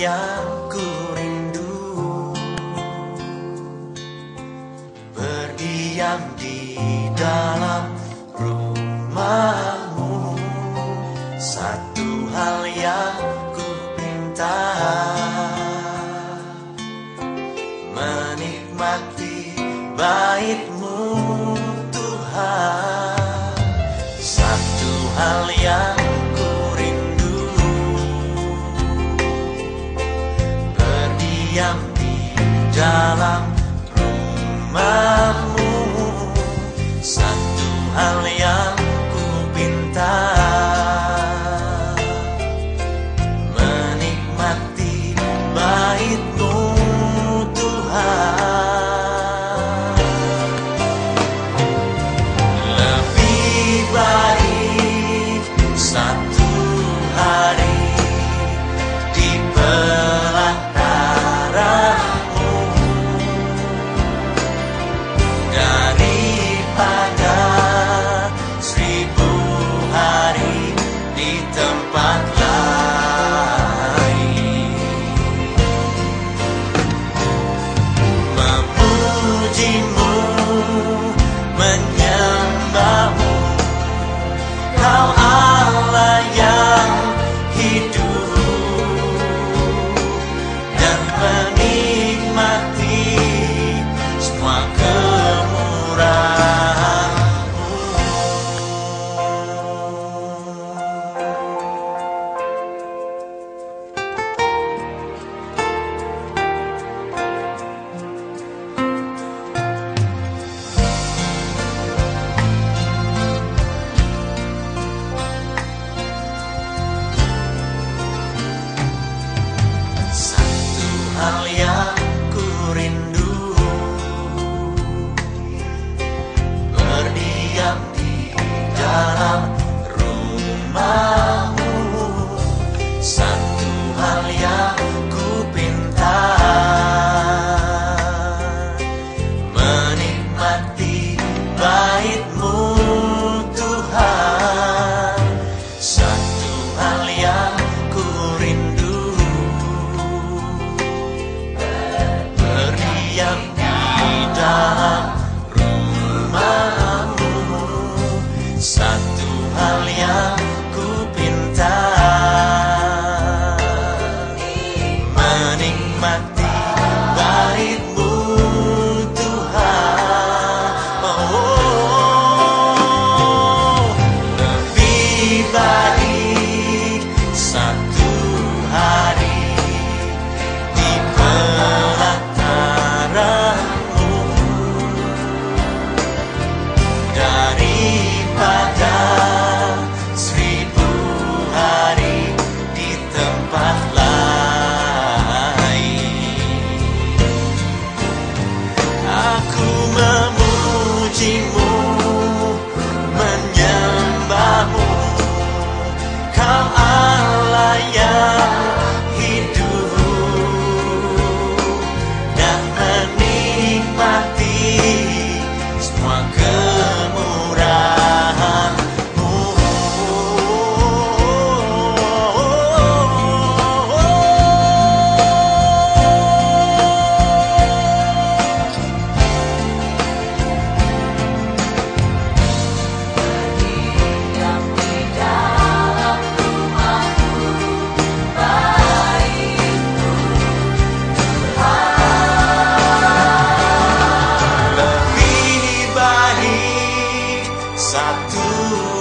Yang ku rindu Berdiam di dalam rumahmu 花歌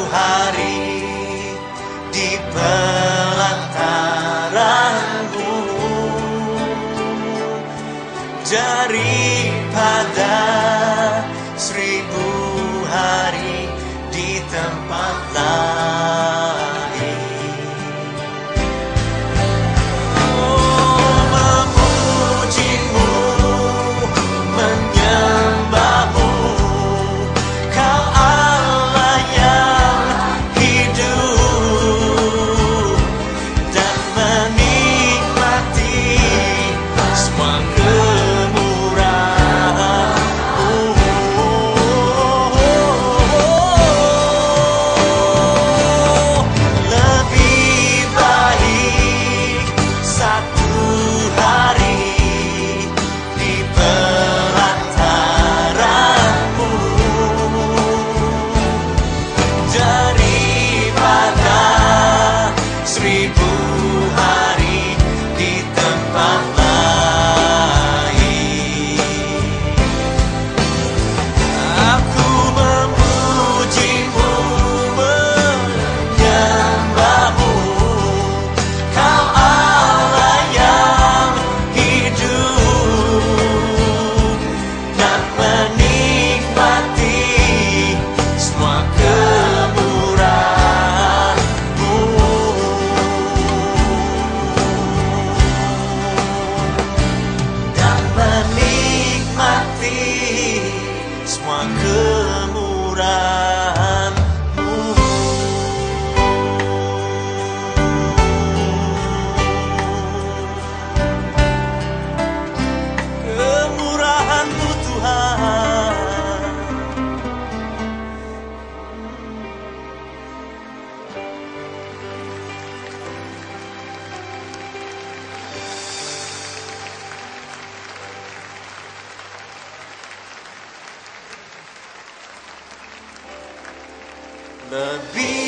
hari di pelataran gunung daripada seribu hari di tempat lain. the beat.